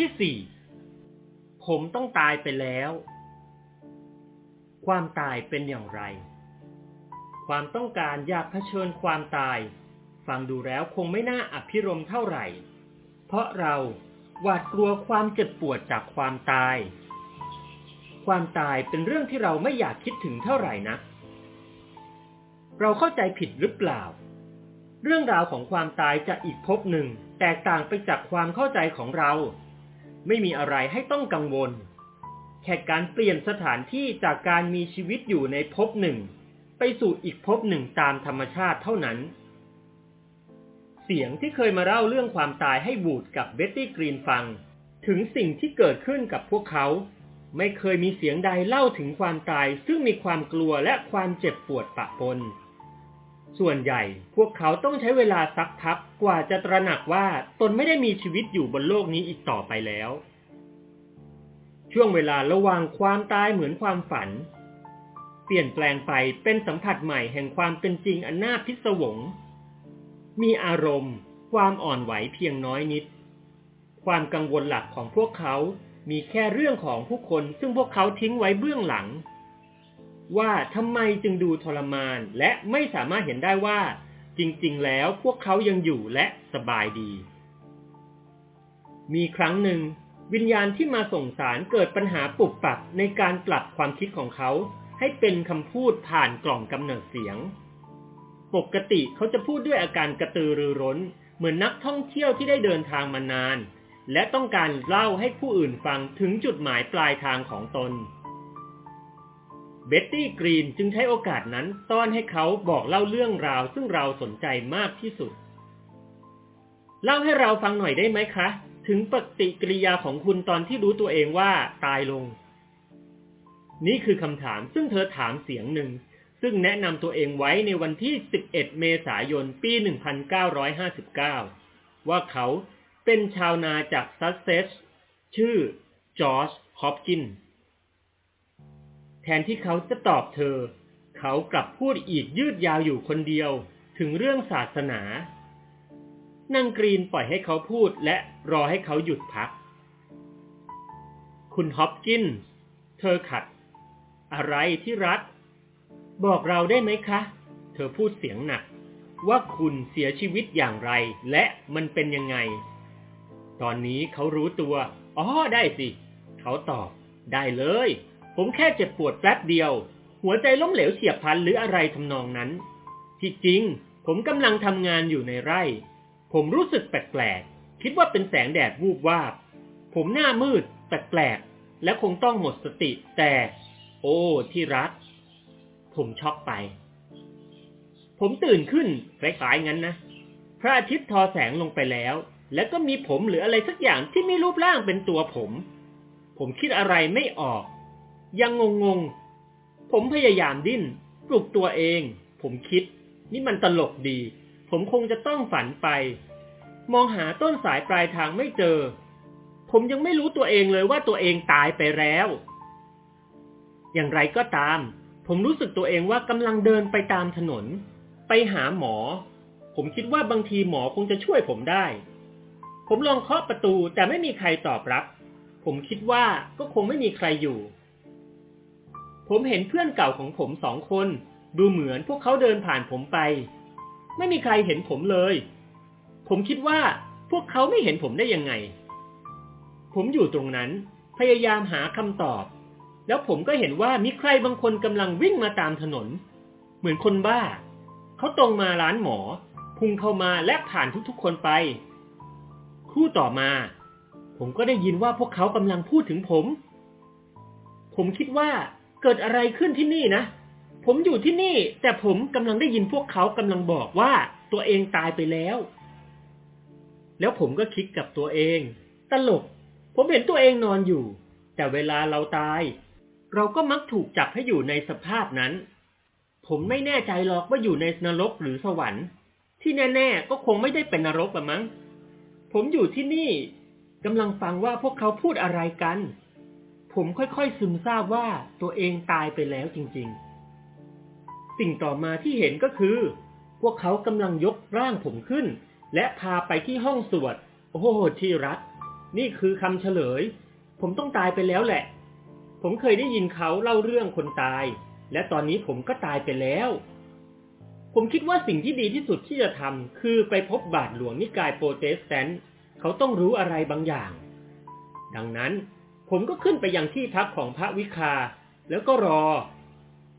ที่สี่ผมต้องตายไปแล้ว ความตายเป็นอย่างไร ความต้องการอยากเผชิญความตาย ฟังดูแล้วคงไม่น่าอภิรมเท่าไหร่ เพราะเราหวาดกลัวความเจ็บปวดจากความตาย ความตายเป็นเรื่องที่เราไม่อยากคิดถึงเท่าไหร่นะ เราเข้าใจผิดหรือเปล่า เรื่องราวของความตายจะอีกภพหนึ่ง แตกต่างไปจากความเข้าใจของเรา ไม่มีอะไรให้ต้องกังวล แค่การเปลี่ยนสถานที่จากการมีชีวิตอยู่ในภพหนึ่ง ไปสู่อีกภพหนึ่งตามธรรมชาติเท่านั้น เสียงที่เคยมาเล่าเรื่องความตายให้บูดกับเบ็ตตี้กรีนฟัง ถึงสิ่งที่เกิดขึ้นกับพวกเขา ไม่เคยมีเสียงใดเล่าถึงความตายซึ่งมีความกลัวและความเจ็บปวดปะปน ส่วนใหญ่พวกเขาต้องใช้เวลาสักพักกว่าจะตระหนักว่าตนไม่ได้มีชีวิตอยู่บนโลกนี้อีกต่อไปแล้ว ช่วงเวลาระหว่างความตายเหมือนความฝัน เปลี่ยนแปลงไปเป็นสัมผัสใหม่แห่งความเป็นจริงอันน่าพิศวง มีอารมณ์ ความอ่อนไหวเพียงน้อยนิด ความกังวลหลักของพวกเขามีแค่เรื่องของผู้คนซึ่งพวกเขาทิ้งไว้เบื้องหลัง ว่าทำไมจึงดูทรมาน และไม่สามารถเห็นได้ว่า จริงๆ แล้วพวกเขายังอยู่และสบายดี มีครั้งหนึ่ง วิญญาณที่มาส่งสารเกิดปัญหาปุบปับในการปรับความคิดของเขา ให้เป็นคำพูดผ่านกล่องกำเนิดเสียง ปกติเขาจะพูดด้วยอาการกระตือรือร้น เหมือนนักท่องเที่ยวที่ได้เดินทางมานาน และต้องการเล่าให้ผู้อื่นฟังถึงจุดหมายปลายทางของตน เบ็ตตี้กรีนจึงใช้โอกาสนั้นต้อนให้เขาบอกเล่าเรื่องราวซึ่งเราสนใจมากที่สุด เล่าให้เราฟังหน่อยได้ไหมคะ ถึงปฏิกิริยาของคุณตอนที่รู้ตัวเองว่าตายลง นี่คือคำถามซึ่งเธอถามเสียงหนึ่ง ซึ่งแนะนำตัวเองไว้ในวันที่ 11 เมษายน ปี 1959 ว่าเขาเป็นชาวนาจากซัสเซ็กซ์ชื่อจอร์จฮอปกินแท นที่เขาจะตอบเธอ เขากลับพูดอีกยืดยาวอยู่คนเดียวถึงเรื่องศาสนานางกรีนปล่อยให้เขาพูดและรอให้เขาหยุดพัก คุณฮอปกิน เธอขัด อะไรที่รักบอกเราได้ไหมคะ เธอพูดเสียงหนัก ว่าคุณเสียชีวิตอย่างไร และมันเป็นยังไง ตอนนี้เขารู้ตัว อ๋อ ได้สิ เขาตอบ ได้เลย ผมแค่เจ็บปวดแป๊บเดียว หัวใจล้มเหลวเฉียบพลันหรืออะไรทำนองนั้น ที่จริง ผมกำลังทำงานอยู่ในไร่ ผมรู้สึกแปลกๆ คิดว่าเป็นแสงแดดวูบวาบ ผมหน้ามืด แปลกๆ และคงต้องหมดสติแต่ โอ้ ที่รัก ผมช็อกไป ผมตื่นขึ้นคล้ายๆงั้นนะ พระอาทิตย์ทอแสงลงไปแล้ว แล้วก็มีผมหรืออะไรสักอย่างที่มีรูปร่างเป็นตัวผม ผมคิดอะไรไม่ออก ยังงงๆผมพยายามดิ้นปลุกตัวเอง ผมคิด นี่มันตลกดี ผมคงจะต้องฝันไป มองหาต้นสายปลายทางไม่เจอ ผมยังไม่รู้ตัวเองเลยว่าตัวเองตายไปแล้ว อย่างไรก็ตาม ผมรู้สึกตัวเองว่ากำลังเดินไปตามถนน ไปหาหมอ ผมคิดว่าบางทีหมอคงจะช่วยผมได้ ผมลองเคาะประตูแต่ไม่มีใครตอบรับ ผมคิดว่าก็คงไม่มีใครอยู่ ผมเห็นเพื่อนเก่าของผมสองคน ดูเหมือนพวกเขาเดินผ่านผมไป ไม่มีใครเห็นผมเลย ผมคิดว่าพวกเขาไม่เห็นผมได้ยังไง ผมอยู่ตรงนั้นพยายามหาคำตอบ แล้วผมก็เห็นว่ามีใครบางคนกำลังวิ่งมาตามถนน เหมือนคนบ้า เขาตรงมาร้านหมอ พุ่งเข้ามาและผ่านทุกๆคนไป คู่ต่อมา ผมก็ได้ยินว่าพวกเขากำลังพูดถึงผม ผมคิดว่า เกิดอะไรขึ้นที่นี่นะ ผมอยู่ที่นี่ แต่ผมกำลังได้ยินพวกเขากำลังบอกว่าตัวเองตายไปแล้ว แล้วผมก็คิดกับตัวเอง ตลก ผมเห็นตัวเองนอนอยู่ แต่เวลาเราตาย เราก็มักถูกจับให้อยู่ในสภาพนั้น ผมไม่แน่ใจหรอกว่าอยู่ในนรกหรือสวรรค์ ที่แน่ ๆ ก็คงไม่ได้เป็นนรกละมั้ง ผมอยู่ที่นี่กำลังฟังว่าพวกเขาพูดอะไรกัน ผมค่อยๆซึมทราบว่าตัวเองตายไปแล้วจริงๆ สิ่งต่อมาที่เห็นก็คือ พวกเขากำลังยกร่างผมขึ้น และพาไปที่ห้องสวด โอ้โหที่รัก นี่คือคำเฉลย ผมต้องตายไปแล้วแหละ ผมเคยได้ยินเขาเล่าเรื่องคนตาย และตอนนี้ผมก็ตายไปแล้ว ผมคิดว่าสิ่งที่ดีที่สุดที่จะทำคือไปพบบาทหลวงนิกายโปรเตสแตนต์เขาต้องรู้อะไรบางอย่าง ดังนั้น ผมก็ขึ้นไปยังที่พักของพระวิคา แล้วก็รอ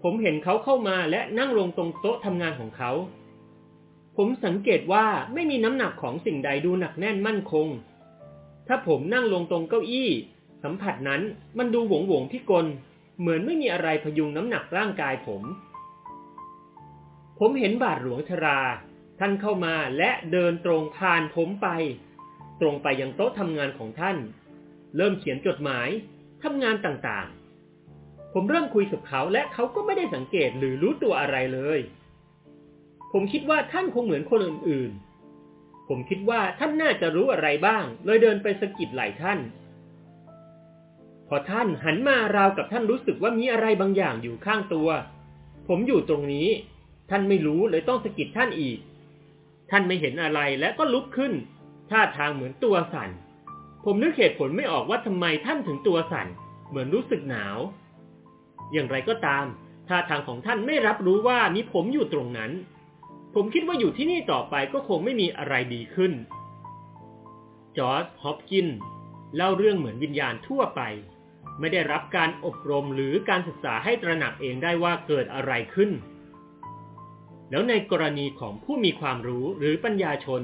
ผมเห็นเขาเข้ามาและนั่งลงตรงโต๊ะทำงานของเขา ผมสังเกตว่าไม่มีน้ำหนักของสิ่งใดดูหนักแน่นมั่นคง ถ้าผมนั่งลงตรงเก้าอี้ สัมผัสนั้นมันดูหวงหวงพิกล เหมือนไม่มีอะไรพยุงน้ำหนักร่างกายผม ผมเห็นบาทหลวงชรา ท่านเข้ามาและเดินตรงผ่านผมไป ตรงไปยังโต๊ะทำงานของท่าน เริ่มเขียนจดหมายทำงานต่างๆ ผมเริ่มคุยกับเขาและเขาก็ไม่ได้สังเกตหรือรู้ตัวอะไรเลย ผมคิดว่าท่านคงเหมือนคนอื่นๆ ผมคิดว่าท่านน่าจะรู้อะไรบ้าง เลยเดินไปสะกิดไหล่ท่าน พอท่านหันมาราวกับท่านรู้สึกว่ามีอะไรบางอย่างอยู่ข้างตัว ผมอยู่ตรงนี้ ท่านไม่รู้เลยต้องสะกิดท่านอีก ท่านไม่เห็นอะไรและก็ลุกขึ้นท่าทางเหมือนตัวสั่น ผมนึกเหตุผลไม่ออกว่าทำไมท่านถึงตัวสั่น เหมือนรู้สึกหนาว อย่างไรก็ตามท่าทางของท่านไม่รับรู้ว่ามีผมอยู่ตรงนั้น ผมคิดว่าอยู่ที่นี่ต่อไปก็คงไม่มีอะไรดีขึ้น จอร์จฮอปกินเล่าเรื่องเหมือนวิญญาณทั่วไป ไม่ได้รับการอบรมหรือการศึกษาให้ตระหนักเองได้ว่าเกิดอะไรขึ้น แล้วในกรณีของผู้มีความรู้หรือปัญญาชน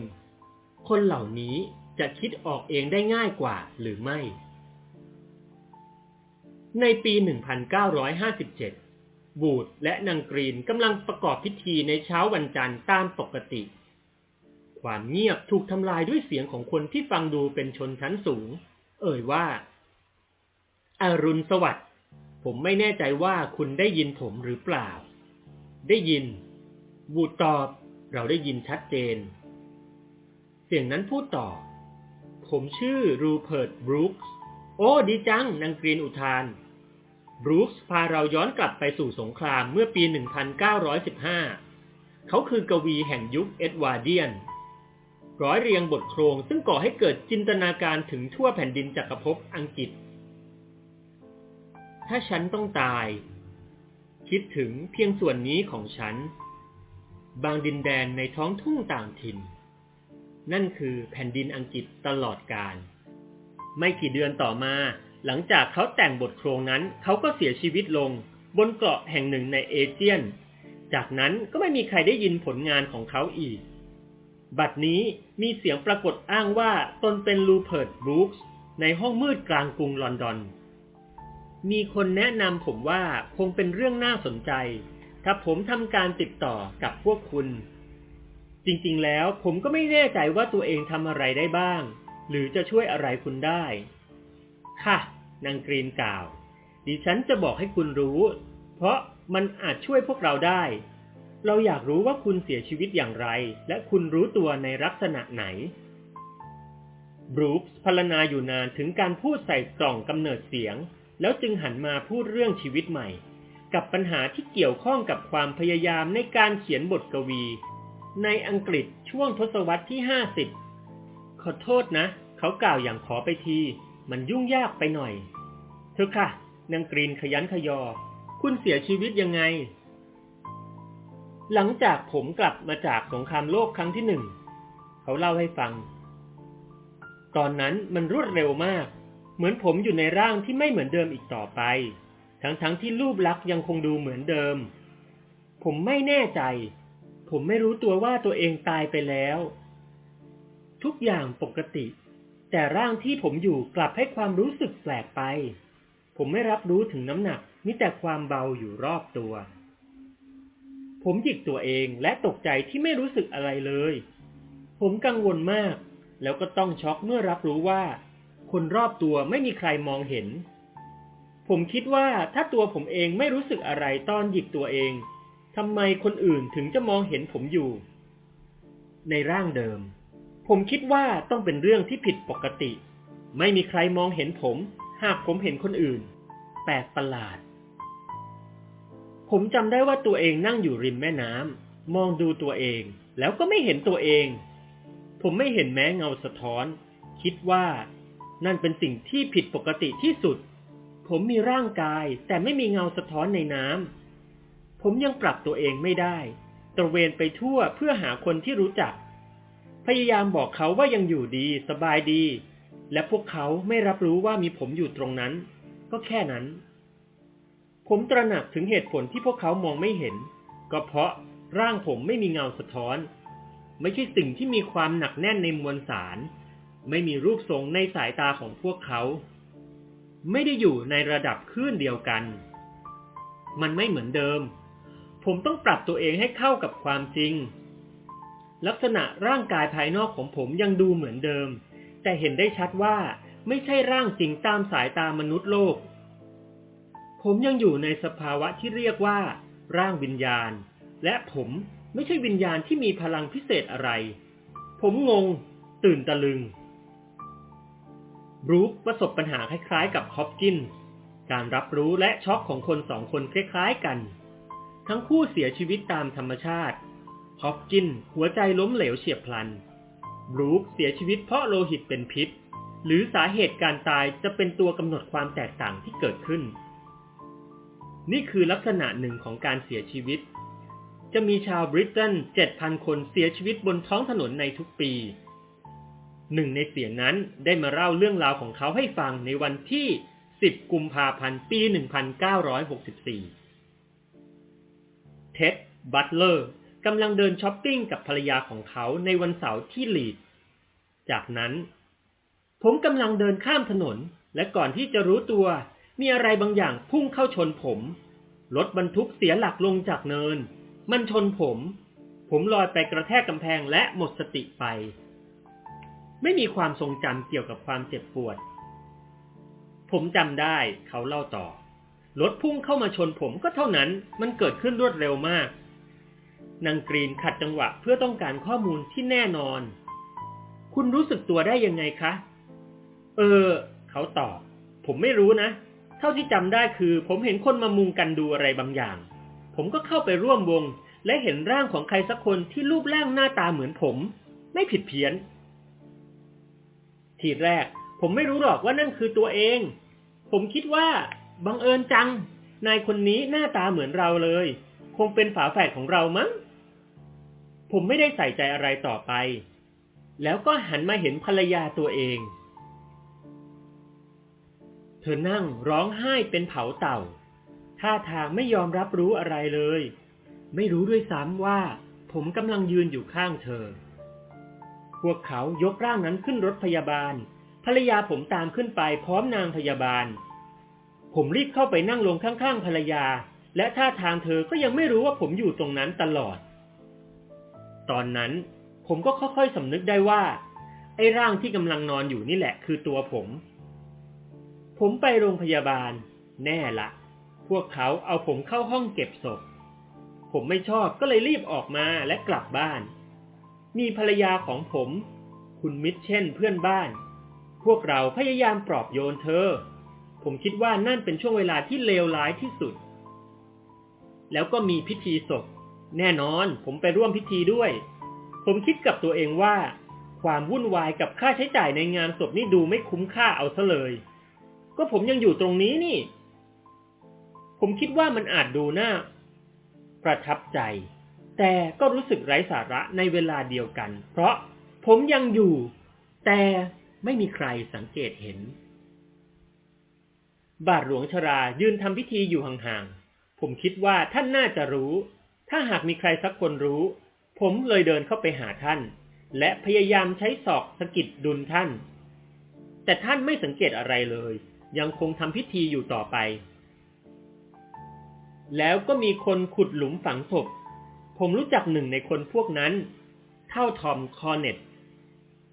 คนเหล่านี้ จะคิดออกเองได้ง่ายกว่าหรือไม่ ในปี 1957 บูดและนางกรีนกำลังประกอบพิธีในเช้าวันจันทร์ตามปกติ ความเงียบถูกทำลายด้วยเสียงของคนที่ฟังดูเป็นชนชั้นสูง เอ่ยว่า อารุณสวัสดิ์ ผมไม่แน่ใจว่าคุณได้ยินผมหรือเปล่า ได้ยิน บูดตอบ เราได้ยินชัดเจน เสียงนั้นพูดต่อ ผมชื่อรูเพิร์ตบรูคส์โอ้ดีจังนางกรีนอุทาน บรูคส์พาเราย้อนกลับไปสู่สงครามเมื่อปี 1915 เขาคือกวีแห่งยุคเอ็ดวาร์เดียน ร้อยเรียงบทโครงซึ่งก่อให้เกิดจินตนาการถึงทั่วแผ่นดินจักรภพอังกฤษ ถ้าฉันต้องตาย คิดถึงเพียงส่วนนี้ของฉัน บางดินแดนในท้องทุ่งต่างถิ่น นั่นคือแผ่นดินอังกฤษตลอดกาลไม่กี่เดือนต่อมา หลังจากเขาแต่งบทโครงนั้นเขาก็เสียชีวิตลง บนเกาะแห่งหนึ่งในเอเจียน จากนั้นก็ไม่มีใครได้ยินผลงานของเขาอีก บัดนี้มีเสียงปรากฏอ้างว่าตนเป็นลูเพิร์ตบรูคส์ในห้องมืดกลางกรุงลอนดอน มีคนแนะนำผมว่าคงเป็นเรื่องน่าสนใจ ถ้าผมทำการติดต่อกับพวกคุณ จริงๆ แล้วผมก็ไม่แน่ใจว่าตัวเองทำอะไรได้บ้าง หรือจะช่วยอะไรคุณได้ ค่ะนางกรีนกล่าว ดิฉันจะบอกให้คุณรู้ เพราะมันอาจช่วยพวกเราได้ เราอยากรู้ว่าคุณเสียชีวิตอย่างไร และคุณรู้ตัวในลักษณะไหนบรูคส์พรรณนาอยู่นานถึงการพูดใส่กล่องกำเนิดเสียง แล้วจึงหันมาพูดเรื่องชีวิตใหม่ กับปัญหาที่เกี่ยวข้องกับความพยายามในการเขียนบทกวี ในอังกฤษช่วงทศวรรษที่ 50 ขอโทษนะ เขากล่าวอย่างขอไปที มันยุ่งยากไปหน่อย เธอค่ะนางกรีนขยันขยอ คุณเสียชีวิตยังไง หลังจากผมกลับมาจากสงครามโลกครั้งที่หนึ่ง เขาเล่าให้ฟัง ตอนนั้นมันรวดเร็วมาก เหมือนผมอยู่ในร่างที่ไม่เหมือนเดิมอีกต่อไป ทั้งๆทที่รูปลักษณ์ยังคงดูเหมือนเดิม ผมไม่แน่ใจ ผมไม่รู้ตัวว่าตัวเองตายไปแล้ว ทุกอย่างปกติ แต่ร่างที่ผมอยู่กลับให้ความรู้สึกแปลกไป ผมไม่รับรู้ถึงน้ำหนักมีแต่ความเบาอยู่รอบตัว ผมหยิกตัวเองและตกใจที่ไม่รู้สึกอะไรเลย ผมกังวลมาก แล้วก็ต้องช็อกเมื่อรับรู้ว่า คนรอบตัวไม่มีใครมองเห็น ผมคิดว่าถ้าตัวผมเองไม่รู้สึกอะไรตอนหยิกตัวเอง ทำไมคนอื่นถึงจะมองเห็นผมอยู่ ในร่างเดิม ผมคิดว่าต้องเป็นเรื่องที่ผิดปกติ ไม่มีใครมองเห็นผม หากผมเห็นคนอื่น แปลกประหลาด ผมจำได้ว่าตัวเองนั่งอยู่ริมแม่น้ำมองดูตัวเอง แล้วก็ไม่เห็นตัวเอง ผมไม่เห็นแม้เงาสะท้อน คิดว่า นั่นเป็นสิ่งที่ผิดปกติที่สุด ผมมีร่างกายแต่ไม่มีเงาสะท้อนในน้ำ ผมยังปรับตัวเองไม่ได้ ตระเวนไปทั่วเพื่อหาคนที่รู้จัก พยายามบอกเขาว่ายังอยู่ดีสบายดี และพวกเขาไม่รับรู้ว่ามีผมอยู่ตรงนั้น ก็แค่นั้น ผมตระหนักถึงเหตุผลที่พวกเขามองไม่เห็น ก็เพราะร่างผมไม่มีเงาสะท้อน ไม่ใช่สิ่งที่มีความหนักแน่นในมวลสาร ไม่มีรูปทรงในสายตาของพวกเขา ไม่ได้อยู่ในระดับคลื่นเดียวกัน มันไม่เหมือนเดิม ผมต้องปรับตัวเองให้เข้ากับความจริง ลักษณะร่างกายภายนอกของผมยังดูเหมือนเดิม แต่เห็นได้ชัดว่าไม่ใช่ร่างจริงตามสายตามนุษย์โลก ผมยังอยู่ในสภาวะที่เรียกว่า ร่างวิญญาณ และผมไม่ใช่วิญญาณที่มีพลังพิเศษอะไร ผมงง ตื่นตะลึงบรูคประสบปัญหาคล้ายๆ กับฮอปกินส์การรับรู้และช็อกของคนสองคนคล้ายๆกัน ทั้งคู่เสียชีวิตตามธรรมชาติฮอปกินหัวใจล้มเหลวเฉียบพลัน บรูคเสียชีวิตเพราะโลหิตเป็นพิษ หรือสาเหตุการตายจะเป็นตัวกำหนดความแตกต่างที่เกิดขึ้น นี่คือลักษณะหนึ่งของการเสียชีวิต จะมีชาวบริเตน7,000 คนเสียชีวิตบนท้องถนนในทุกปี หนึ่งในเสียงนั้นได้มาเล่าเรื่องราวของเขาให้ฟังในวันที่ 10 กุมภาพันธ์ ปี 1964 เท็ด บัตเลอร์กำลังเดินช้อปปิ้งกับภรรยาของเขาในวันเสาร์ที่ลีด จากนั้น ผมกำลังเดินข้ามถนน และก่อนที่จะรู้ตัว มีอะไรบางอย่างพุ่งเข้าชนผม รถบรรทุกเสียหลักลงจากเนิน มันชนผม ผมลอยไปกระแทกกำแพงและหมดสติไป ไม่มีความทรงจำเกี่ยวกับความเจ็บปวด ผมจำได้เขาเล่าต่อ รถพุ่งเข้ามาชนผมก็เท่านั้น มันเกิดขึ้นรวดเร็วมาก นางกรีนขัดจังหวะเพื่อต้องการข้อมูลที่แน่นอน คุณรู้สึกตัวได้ยังไงคะ เออ เขาตอบ ผมไม่รู้นะ เท่าที่จำได้คือ ผมเห็นคนมามุงกันดูอะไรบางอย่าง ผมก็เข้าไปร่วมวง และเห็นร่างของใครสักคนที่รูปร่างหน้าตาเหมือนผม ไม่ผิดเพี้ยน ทีแรก ผมไม่รู้หรอกว่านั่นคือตัวเอง ผมคิดว่า บังเอิญจัง นายคนนี้หน้าตาเหมือนเราเลย คงเป็นฝาแฝดของเรามั้ง ผมไม่ได้ใส่ใจอะไรต่อไป แล้วก็หันมาเห็นภรรยาตัวเอง เธอนั่งร้องไห้เป็นเผาเต่า ท่าทางไม่ยอมรับรู้อะไรเลย ไม่รู้ด้วยซ้ำว่า ผมกำลังยืนอยู่ข้างเธอ พวกเขายกร่างนั้นขึ้นรถพยาบาล ภรรยาผมตามขึ้นไปพร้อมนางพยาบาล ผมรีบเข้าไปนั่งลงข้างๆภรรยา และท่าทางเธอก็ยังไม่รู้ว่าผมอยู่ตรงนั้นตลอด ตอนนั้นผมก็ค่อยๆสำนึกได้ว่า ไอ้ร่างที่กำลังนอนอยู่นี่แหละคือตัวผม ผมไปโรงพยาบาล แน่ละ พวกเขาเอาผมเข้าห้องเก็บศพ ผมไม่ชอบก็เลยรีบออกมาและกลับบ้าน มีภรรยาของผม คุณมิทเช่นเพื่อนบ้าน พวกเราพยายามปลอบโยนเธอ ผมคิดว่านั่นเป็นช่วงเวลาที่เลวร้ายที่สุด แล้วก็มีพิธีศพ แน่นอน ผมไปร่วมพิธีด้วย ผมคิดกับตัวเองว่า ความวุ่นวายกับค่าใช้จ่ายในงานศพนี่ดูไม่คุ้มค่าเอาซะเลย ก็ผมยังอยู่ตรงนี้นี่ ผมคิดว่ามันอาจดูน่าประทับใจ แต่ก็รู้สึกไร้สาระในเวลาเดียวกัน เพราะผมยังอยู่ แต่ไม่มีใครสังเกตเห็น บาทหลวงชรายืนทำพิธีอยู่ห่างๆ ผมคิดว่าท่านน่าจะรู้ ถ้าหากมีใครสักคนรู้ ผมเลยเดินเข้าไปหาท่าน และพยายามใช้ศอกสะกิดดุลท่าน แต่ท่านไม่สังเกตอะไรเลย ยังคงทำพิธีอยู่ต่อไป แล้วก็มีคนขุดหลุมฝังศพ ผมรู้จักหนึ่งในคนพวกนั้น เท่าทอมคอเน็ต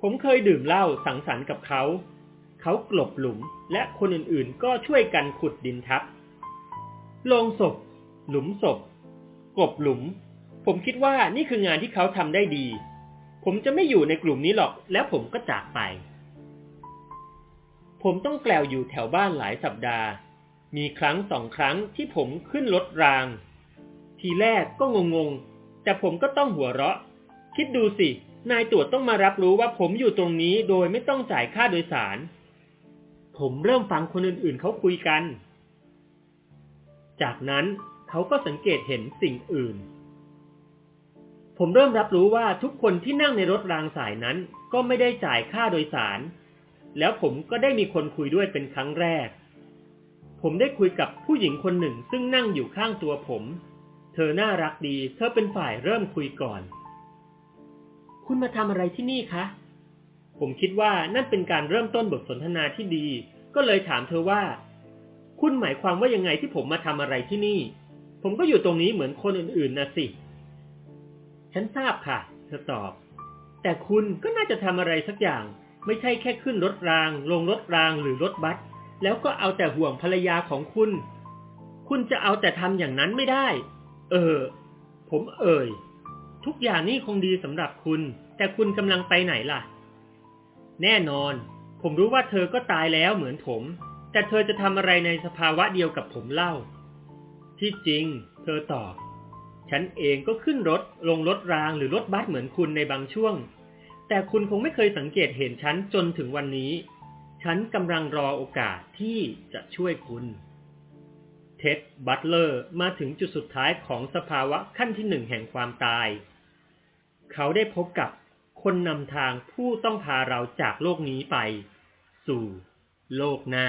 ผมเคยดื่มเหล้าสังสรรค์กับเขา เขากลบหลุมและคนอื่นๆ ก็ช่วยกันขุดดินทับ โลงศพ หลุมศพกบหลุม ผมคิดว่านี่คืองานที่เขาทำได้ดี ผมจะไม่อยู่ในกลุ่มนี้หรอก แล้วผมก็จากไป ผมต้องแกลวอยู่แถวบ้านหลายสัปดาห์ มีครั้งสองครั้งที่ผมขึ้นรถราง ทีแรกก็งงๆ แต่ผมก็ต้องหัวเราะ คิดดูสินายตรวจต้องมารับรู้ว่าผมอยู่ตรงนี้โดยไม่ต้องจ่ายค่าโดยสาร ผมเริ่มฟังคนอื่นๆเขาคุยกัน จากนั้นเขาก็สังเกตเห็นสิ่งอื่น ผมเริ่มรับรู้ว่าทุกคนที่นั่งในรถรางสายนั้น ก็ไม่ได้จ่ายค่าโดยสาร แล้วผมก็ได้มีคนคุยด้วยเป็นครั้งแรก ผมได้คุยกับผู้หญิงคนหนึ่งซึ่งนั่งอยู่ข้างตัวผม เธอน่ารักดี เธอเป็นฝ่ายเริ่มคุยก่อน คุณมาทำอะไรที่นี่คะ ผมคิดว่านั่นเป็นการเริ่มต้นบทสนทนาที่ดี ก็เลยถามเธอว่า คุณหมายความว่ายังไงที่ผมมาทำอะไรที่นี่ ผมก็อยู่ตรงนี้เหมือนคนอื่นๆนะสิ ฉันทราบค่ะ เธอตอบ แต่คุณก็น่าจะทำอะไรสักอย่าง ไม่ใช่แค่ขึ้นรถราง ลงรถรางหรือรถบัส แล้วก็เอาแต่ห่วงภรรยาของคุณ คุณจะเอาแต่ทำอย่างนั้นไม่ได้ เออ ผมเอ่ย ทุกอย่างนี่คงดีสำหรับคุณ แต่คุณกำลังไปไหนล่ะ แน่นอน ผมรู้ว่าเธอก็ตายแล้วเหมือนผม แต่เธอจะทำอะไรในสภาวะเดียวกับผมเล่า ที่จริง เธอตอบ ฉันเองก็ขึ้นรถลงรถรางหรือรถบัสเหมือนคุณในบางช่วง แต่คุณคงไม่เคยสังเกตเห็นฉันจนถึงวันนี้ ฉันกำลังรอโอกาสที่จะช่วยคุณเท็ดบัตเลอร์มาถึงจุดสุดท้ายของสภาวะขั้นที่หนึ่งแห่งความตาย เขาได้พบกับ คนนำทางผู้ต้องพาเราจากโลกนี้ไป สู่โลกหน้า